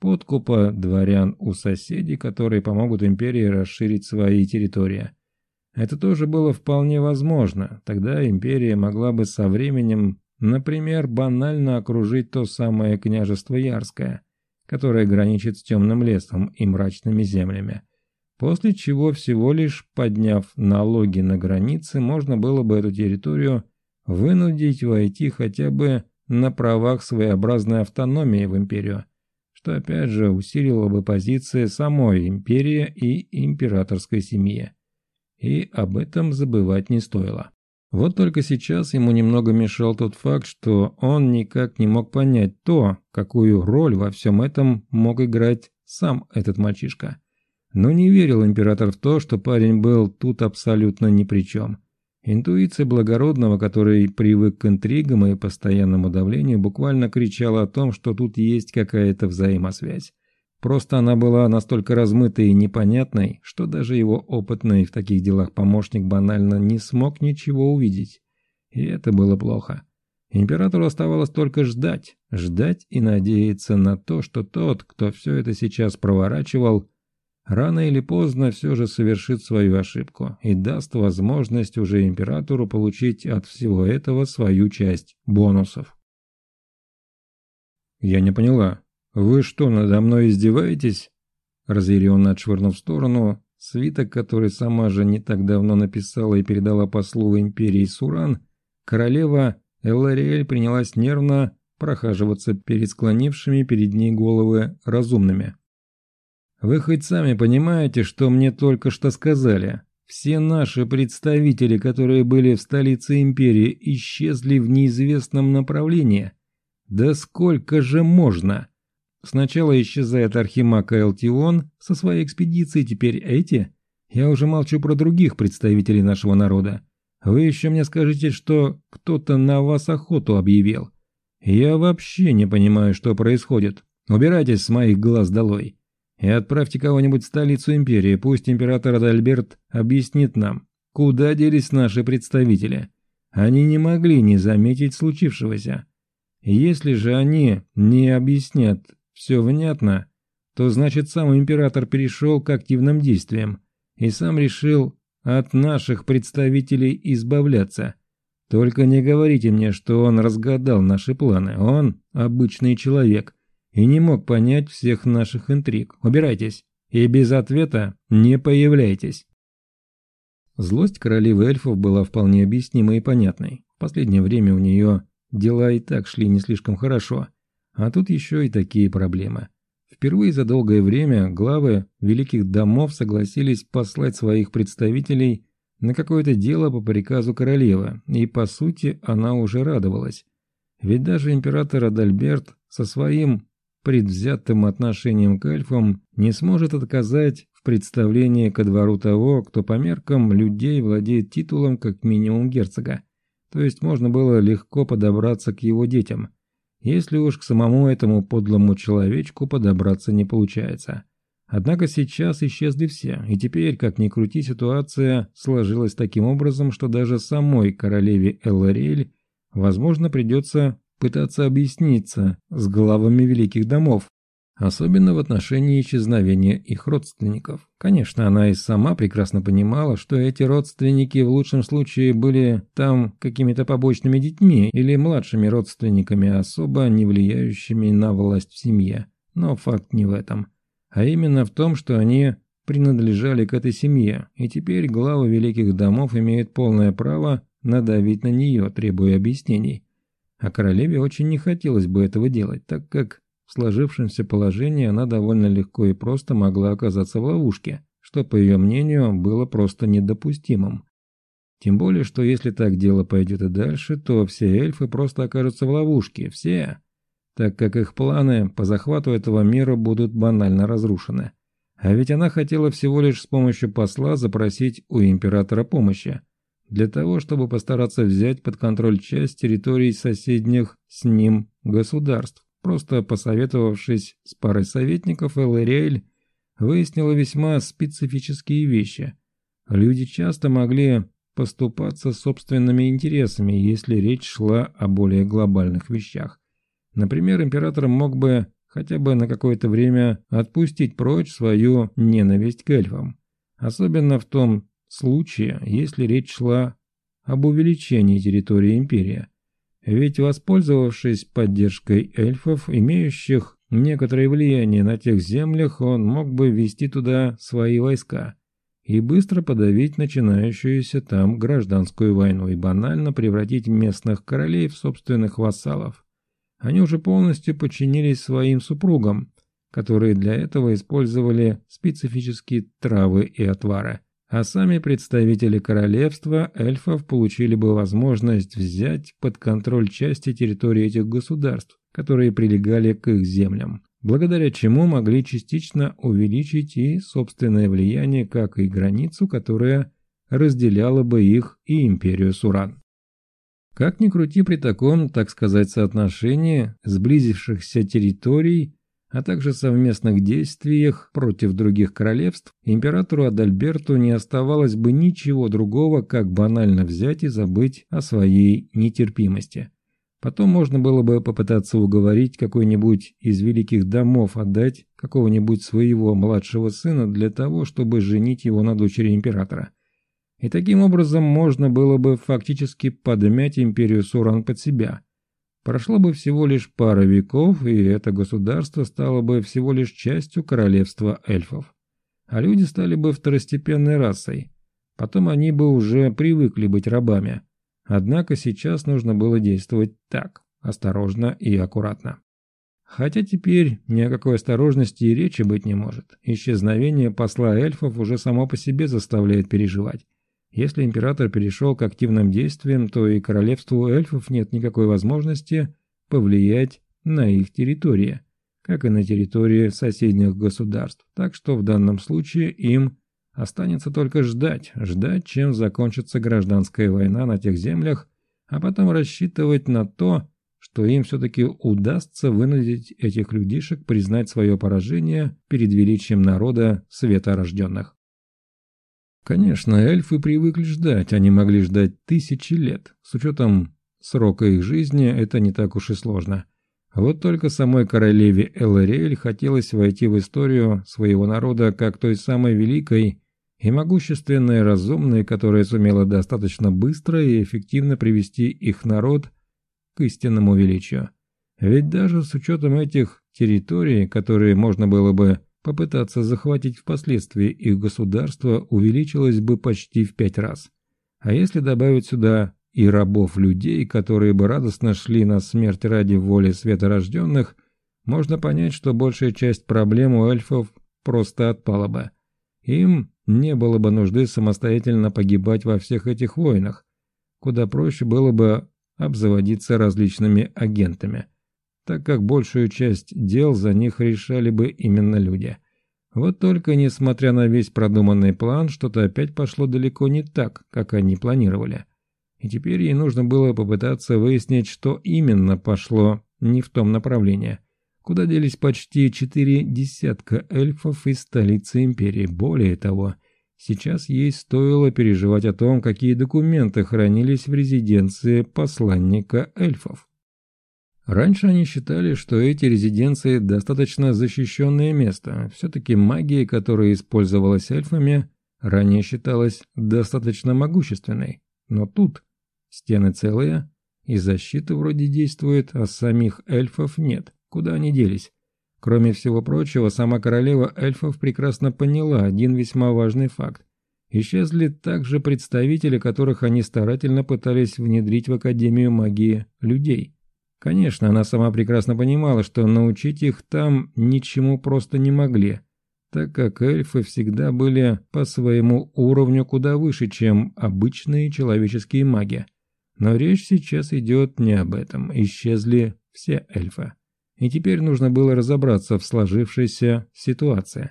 Подкупа дворян у соседей, которые помогут империи расширить свои территории. Это тоже было вполне возможно. Тогда империя могла бы со временем Например, банально окружить то самое княжество Ярское, которое граничит с темным лесом и мрачными землями. После чего всего лишь подняв налоги на границе, можно было бы эту территорию вынудить войти хотя бы на правах своеобразной автономии в империю, что опять же усилило бы позиции самой империи и императорской семьи. И об этом забывать не стоило. Вот только сейчас ему немного мешал тот факт, что он никак не мог понять то, какую роль во всем этом мог играть сам этот мальчишка. Но не верил император в то, что парень был тут абсолютно ни при чем. Интуиция благородного, который привык к интригам и постоянному давлению, буквально кричала о том, что тут есть какая-то взаимосвязь. Просто она была настолько размытой и непонятной, что даже его опытный в таких делах помощник банально не смог ничего увидеть. И это было плохо. Императору оставалось только ждать, ждать и надеяться на то, что тот, кто все это сейчас проворачивал, рано или поздно все же совершит свою ошибку и даст возможность уже императору получить от всего этого свою часть бонусов. «Я не поняла, вы что, надо мной издеваетесь?» Разъяренно отшвырнув в сторону, свиток, который сама же не так давно написала и передала послу империи Суран, королева Эллариэль принялась нервно прохаживаться перед склонившими перед ней головы разумными. Вы хоть сами понимаете, что мне только что сказали? Все наши представители, которые были в столице империи, исчезли в неизвестном направлении. Да сколько же можно? Сначала исчезает Архимаг Элтион со своей экспедицией, теперь эти? Я уже молчу про других представителей нашего народа. Вы еще мне скажите, что кто-то на вас охоту объявил. Я вообще не понимаю, что происходит. Убирайтесь с моих глаз долой и отправьте кого-нибудь в столицу империи, пусть император Адальберт объяснит нам, куда делись наши представители. Они не могли не заметить случившегося. Если же они не объяснят все внятно, то значит сам император перешел к активным действиям и сам решил от наших представителей избавляться. Только не говорите мне, что он разгадал наши планы. Он обычный человек, и не мог понять всех наших интриг. Убирайтесь и без ответа не появляйтесь. Злость королевы эльфов была вполне объяснимой и понятной. В последнее время у нее дела и так шли не слишком хорошо, а тут еще и такие проблемы. Впервые за долгое время главы великих домов согласились послать своих представителей на какое-то дело по приказу королевы, и по сути она уже радовалась. Ведь даже император Адальберт со своим предвзятым отношением к эльфам не сможет отказать в представлении ко двору того, кто по меркам людей владеет титулом как минимум герцога. То есть можно было легко подобраться к его детям, если уж к самому этому подлому человечку подобраться не получается. Однако сейчас исчезли все, и теперь, как ни крути, ситуация сложилась таким образом, что даже самой королеве Эллариэль, возможно, придется пытаться объясниться с главами великих домов, особенно в отношении исчезновения их родственников. Конечно, она и сама прекрасно понимала, что эти родственники в лучшем случае были там какими-то побочными детьми или младшими родственниками, особо не влияющими на власть в семье. Но факт не в этом, а именно в том, что они принадлежали к этой семье, и теперь главы великих домов имеют полное право надавить на нее, требуя объяснений. А королеве очень не хотелось бы этого делать, так как в сложившемся положении она довольно легко и просто могла оказаться в ловушке, что, по ее мнению, было просто недопустимым. Тем более, что если так дело пойдет и дальше, то все эльфы просто окажутся в ловушке, все, так как их планы по захвату этого мира будут банально разрушены. А ведь она хотела всего лишь с помощью посла запросить у императора помощи, для того, чтобы постараться взять под контроль часть территорий соседних с ним государств. Просто посоветовавшись с парой советников, Элэриэль выяснила весьма специфические вещи. Люди часто могли поступаться собственными интересами, если речь шла о более глобальных вещах. Например, император мог бы хотя бы на какое-то время отпустить прочь свою ненависть к эльфам. Особенно в том случае, если речь шла об увеличении территории империи. Ведь воспользовавшись поддержкой эльфов, имеющих некоторое влияние на тех землях, он мог бы ввести туда свои войска. и быстро подавить начинающуюся там гражданскую войну и банально превратить местных королей в собственных вассалов. Они уже полностью подчинились своим супругам, которые для этого использовали специфические травы и отвары. А сами представители королевства эльфов получили бы возможность взять под контроль части территории этих государств, которые прилегали к их землям благодаря чему могли частично увеличить и собственное влияние, как и границу, которая разделяла бы их и империю Суран. Как ни крути при таком, так сказать, соотношении сблизившихся территорий, а также совместных действиях против других королевств, императору Адальберту не оставалось бы ничего другого, как банально взять и забыть о своей нетерпимости. Потом можно было бы попытаться уговорить какой-нибудь из великих домов отдать какого-нибудь своего младшего сына для того, чтобы женить его на дочери императора. И таким образом можно было бы фактически подмять империю Суран под себя. Прошло бы всего лишь пара веков, и это государство стало бы всего лишь частью королевства эльфов. А люди стали бы второстепенной расой. Потом они бы уже привыкли быть рабами – Однако сейчас нужно было действовать так, осторожно и аккуратно. Хотя теперь ни о какой осторожности и речи быть не может. Исчезновение посла эльфов уже само по себе заставляет переживать. Если император перешел к активным действиям, то и королевству эльфов нет никакой возможности повлиять на их территории, как и на территории соседних государств. Так что в данном случае им Останется только ждать, ждать, чем закончится гражданская война на тех землях, а потом рассчитывать на то, что им все-таки удастся вынудить этих людишек признать свое поражение перед величием народа светорожденных. Конечно, эльфы привыкли ждать, они могли ждать тысячи лет. С учетом срока их жизни это не так уж и сложно. Вот только самой королеве Элариэль хотелось войти в историю своего народа как той самой великой и могущественная и разумная, которая сумела достаточно быстро и эффективно привести их народ к истинному величию. Ведь даже с учетом этих территорий, которые можно было бы попытаться захватить впоследствии, их государство увеличилось бы почти в пять раз. А если добавить сюда и рабов-людей, которые бы радостно шли на смерть ради воли светорожденных, можно понять, что большая часть проблем у эльфов просто отпала бы. Им не было бы нужды самостоятельно погибать во всех этих войнах. Куда проще было бы обзаводиться различными агентами, так как большую часть дел за них решали бы именно люди. Вот только, несмотря на весь продуманный план, что-то опять пошло далеко не так, как они планировали. И теперь ей нужно было попытаться выяснить, что именно пошло не в том направлении куда делись почти четыре десятка эльфов из столицы империи. Более того, сейчас ей стоило переживать о том, какие документы хранились в резиденции посланника эльфов. Раньше они считали, что эти резиденции достаточно защищенное место. Все-таки магия, которая использовалась эльфами, ранее считалась достаточно могущественной. Но тут стены целые, и защита вроде действует, а самих эльфов нет. Куда они делись? Кроме всего прочего, сама королева эльфов прекрасно поняла один весьма важный факт. Исчезли также представители, которых они старательно пытались внедрить в Академию магии людей. Конечно, она сама прекрасно понимала, что научить их там ничему просто не могли, так как эльфы всегда были по своему уровню куда выше, чем обычные человеческие маги. Но речь сейчас идет не об этом, исчезли все эльфы и теперь нужно было разобраться в сложившейся ситуации.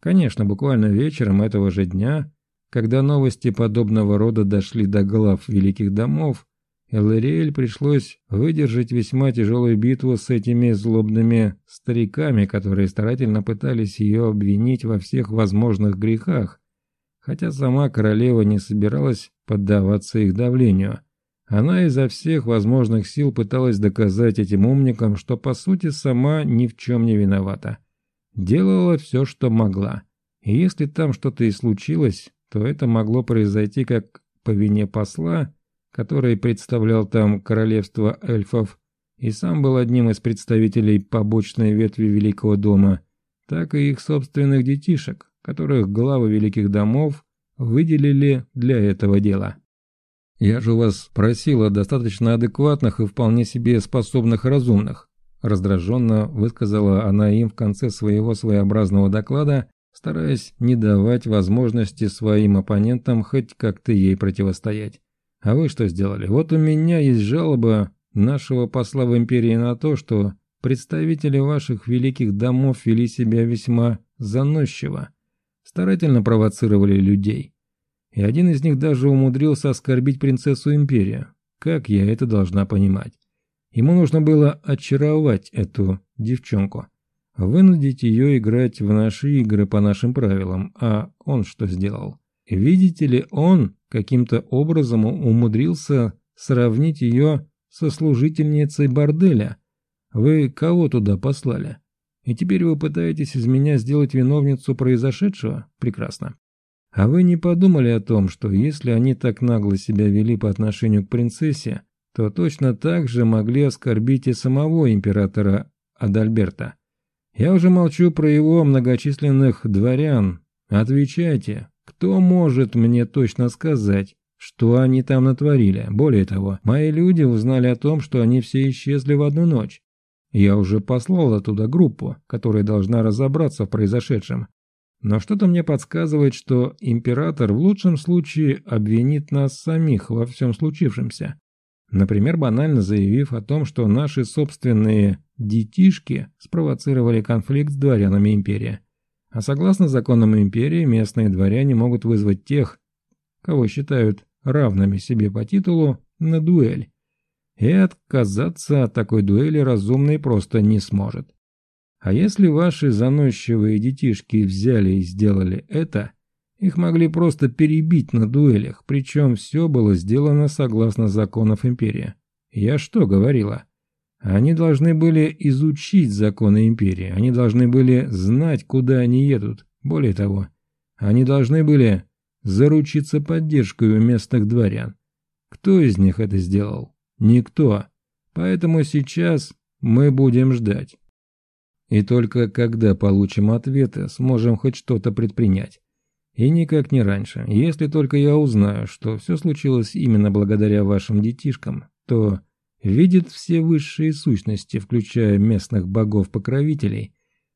Конечно, буквально вечером этого же дня, когда новости подобного рода дошли до глав великих домов, Элариэль пришлось выдержать весьма тяжелую битву с этими злобными стариками, которые старательно пытались ее обвинить во всех возможных грехах, хотя сама королева не собиралась поддаваться их давлению – она изо всех возможных сил пыталась доказать этим умникам, что по сути сама ни в чем не виновата. Делала все, что могла. И если там что-то и случилось, то это могло произойти как по вине посла, который представлял там королевство эльфов, и сам был одним из представителей побочной ветви Великого дома, так и их собственных детишек, которых главы великих домов выделили для этого дела. «Я же вас просила достаточно адекватных и вполне себе способных разумных», раздраженно высказала она им в конце своего своеобразного доклада, стараясь не давать возможности своим оппонентам хоть как-то ей противостоять. «А вы что сделали? Вот у меня есть жалоба нашего посла в империи на то, что представители ваших великих домов вели себя весьма заносчиво, старательно провоцировали людей. И один из них даже умудрился оскорбить принцессу империи. Как я это должна понимать? Ему нужно было очаровать эту девчонку, вынудить ее играть в наши игры по нашим правилам, а он что сделал? Видите ли, он каким-то образом умудрился сравнить ее со служительницей борделя. Вы кого туда послали? И теперь вы пытаетесь из меня сделать виновницу произошедшего? Прекрасно. А вы не подумали о том, что если они так нагло себя вели по отношению к принцессе, то точно так же могли оскорбить и самого императора Адальберта? Я уже молчу про его многочисленных дворян. Отвечайте, кто может мне точно сказать, что они там натворили? Более того, мои люди узнали о том, что они все исчезли в одну ночь. Я уже послал туда группу, которая должна разобраться в произошедшем. Но что-то мне подсказывает, что император в лучшем случае обвинит нас самих во всем случившемся. Например, банально заявив о том, что наши собственные детишки спровоцировали конфликт с дворянами империи. А согласно законам империи, местные дворяне могут вызвать тех, кого считают равными себе по титулу, на дуэль. И отказаться от такой дуэли разумный просто не сможет. А если ваши заносчивые детишки взяли и сделали это, их могли просто перебить на дуэлях, причем все было сделано согласно законов империи. Я что говорила? Они должны были изучить законы империи, они должны были знать, куда они едут. Более того, они должны были заручиться поддержкой у местных дворян. Кто из них это сделал? Никто. Поэтому сейчас мы будем ждать. И только когда получим ответы, сможем хоть что-то предпринять. И никак не раньше. Если только я узнаю, что все случилось именно благодаря вашим детишкам, то видят все высшие сущности, включая местных богов-покровителей,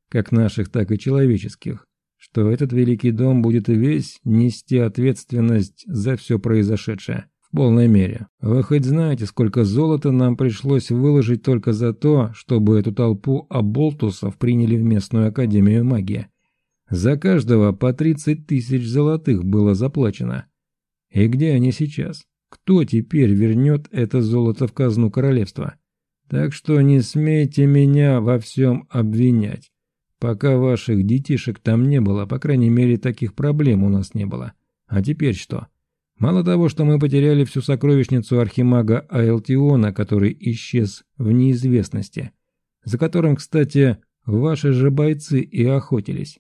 как наших, так и человеческих, что этот великий дом будет весь нести ответственность за все произошедшее полной мере. Вы хоть знаете, сколько золота нам пришлось выложить только за то, чтобы эту толпу оболтусов приняли в местную академию магии? За каждого по 30 тысяч золотых было заплачено. И где они сейчас? Кто теперь вернет это золото в казну королевства? Так что не смейте меня во всем обвинять. Пока ваших детишек там не было, по крайней мере, таких проблем у нас не было. А теперь что? Мало того, что мы потеряли всю сокровищницу архимага Айлтиона, который исчез в неизвестности, за которым, кстати, ваши же бойцы и охотились.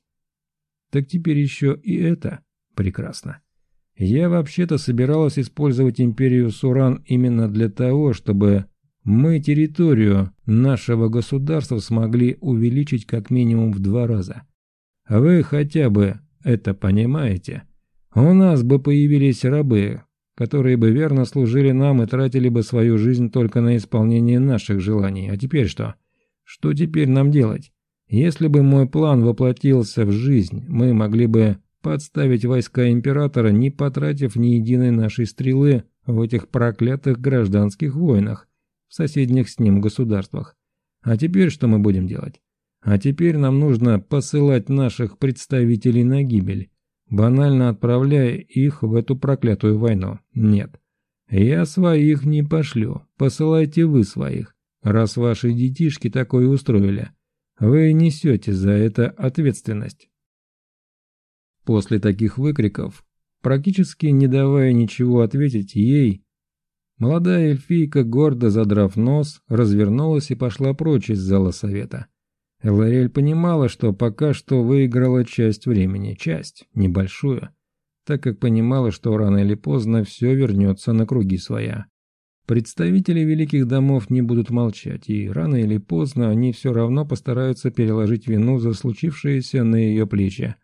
Так теперь еще и это прекрасно. Я вообще-то собиралась использовать империю Суран именно для того, чтобы мы территорию нашего государства смогли увеличить как минимум в два раза. Вы хотя бы это понимаете?» У нас бы появились рабы, которые бы верно служили нам и тратили бы свою жизнь только на исполнение наших желаний. А теперь что? Что теперь нам делать? Если бы мой план воплотился в жизнь, мы могли бы подставить войска императора, не потратив ни единой нашей стрелы в этих проклятых гражданских войнах в соседних с ним государствах. А теперь что мы будем делать? А теперь нам нужно посылать наших представителей на гибель банально отправляя их в эту проклятую войну. Нет. Я своих не пошлю. Посылайте вы своих, раз ваши детишки такое устроили. Вы несете за это ответственность. После таких выкриков, практически не давая ничего ответить ей, молодая эльфийка, гордо задрав нос, развернулась и пошла прочь из зала совета. Эларель понимала, что пока что выиграла часть времени, часть, небольшую, так как понимала, что рано или поздно все вернется на круги своя. Представители великих домов не будут молчать, и рано или поздно они все равно постараются переложить вину за случившееся на ее плечи.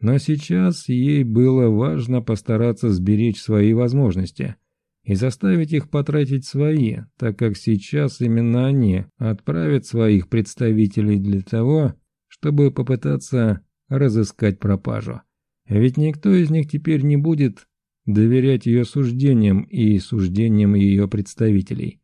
Но сейчас ей было важно постараться сберечь свои возможности и заставить их потратить свои, так как сейчас именно они отправят своих представителей для того, чтобы попытаться разыскать пропажу. Ведь никто из них теперь не будет доверять ее суждениям и суждениям ее представителей.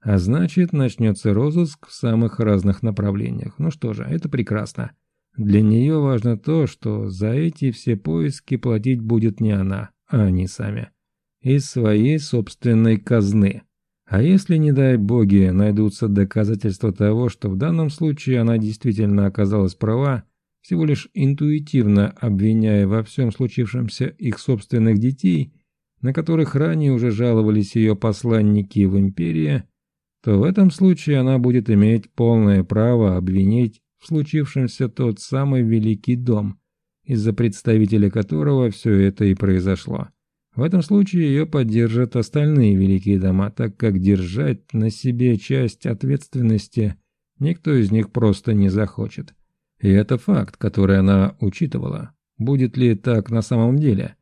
А значит, начнется розыск в самых разных направлениях. Ну что же, это прекрасно. Для нее важно то, что за эти все поиски платить будет не она, а они сами. Из своей собственной казны. А если, не дай боги, найдутся доказательства того, что в данном случае она действительно оказалась права, всего лишь интуитивно обвиняя во всем случившемся их собственных детей, на которых ранее уже жаловались ее посланники в империи, то в этом случае она будет иметь полное право обвинить в случившемся тот самый Великий Дом, из-за представителя которого все это и произошло. В этом случае ее поддержат остальные Великие Дома, так как держать на себе часть ответственности никто из них просто не захочет. И это факт, который она учитывала. Будет ли так на самом деле?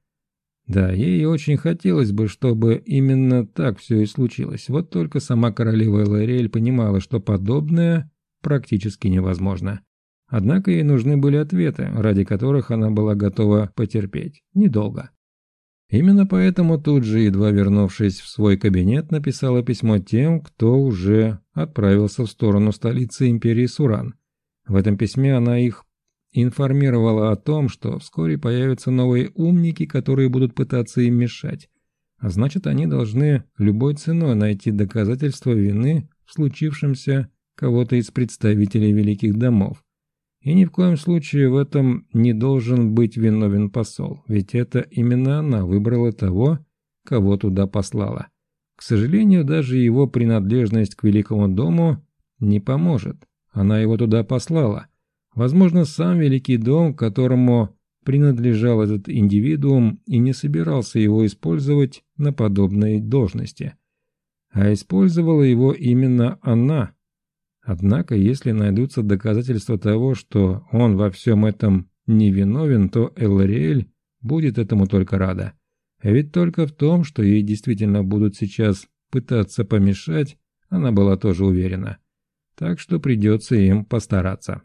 Да, ей очень хотелось бы, чтобы именно так все и случилось. Вот только сама королева Элариэль понимала, что подобное практически невозможно. Однако ей нужны были ответы, ради которых она была готова потерпеть. Недолго. Именно поэтому тут же, едва вернувшись в свой кабинет, написала письмо тем, кто уже отправился в сторону столицы империи Суран. В этом письме она их информировала о том, что вскоре появятся новые умники, которые будут пытаться им мешать. А значит, они должны любой ценой найти доказательства вины в случившемся кого-то из представителей великих домов. И ни в коем случае в этом не должен быть виновен посол, ведь это именно она выбрала того, кого туда послала. К сожалению, даже его принадлежность к великому дому не поможет. Она его туда послала – Возможно, сам Великий Дом, которому принадлежал этот индивидуум, и не собирался его использовать на подобной должности. А использовала его именно она. Однако, если найдутся доказательства того, что он во всем этом не виновен, то Элариэль будет этому только рада. Ведь только в том, что ей действительно будут сейчас пытаться помешать, она была тоже уверена. Так что придется им постараться.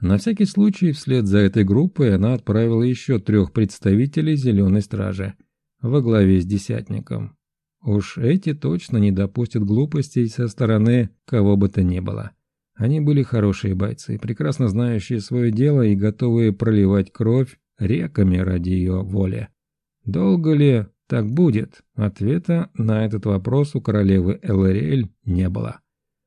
На всякий случай, вслед за этой группой она отправила еще трех представителей Зеленой Стражи во главе с Десятником. Уж эти точно не допустят глупостей со стороны кого бы то ни было. Они были хорошие бойцы, прекрасно знающие свое дело и готовые проливать кровь реками ради ее воли. Долго ли так будет? Ответа на этот вопрос у королевы Элариэль не было.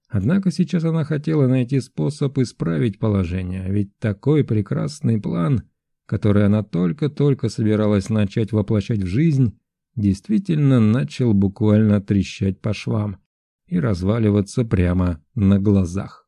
Однако сейчас она хотела найти способ исправить положение, ведь такой прекрасный план, который она только-только собиралась начать воплощать в жизнь, действительно начал буквально трещать по швам и разваливаться прямо на глазах.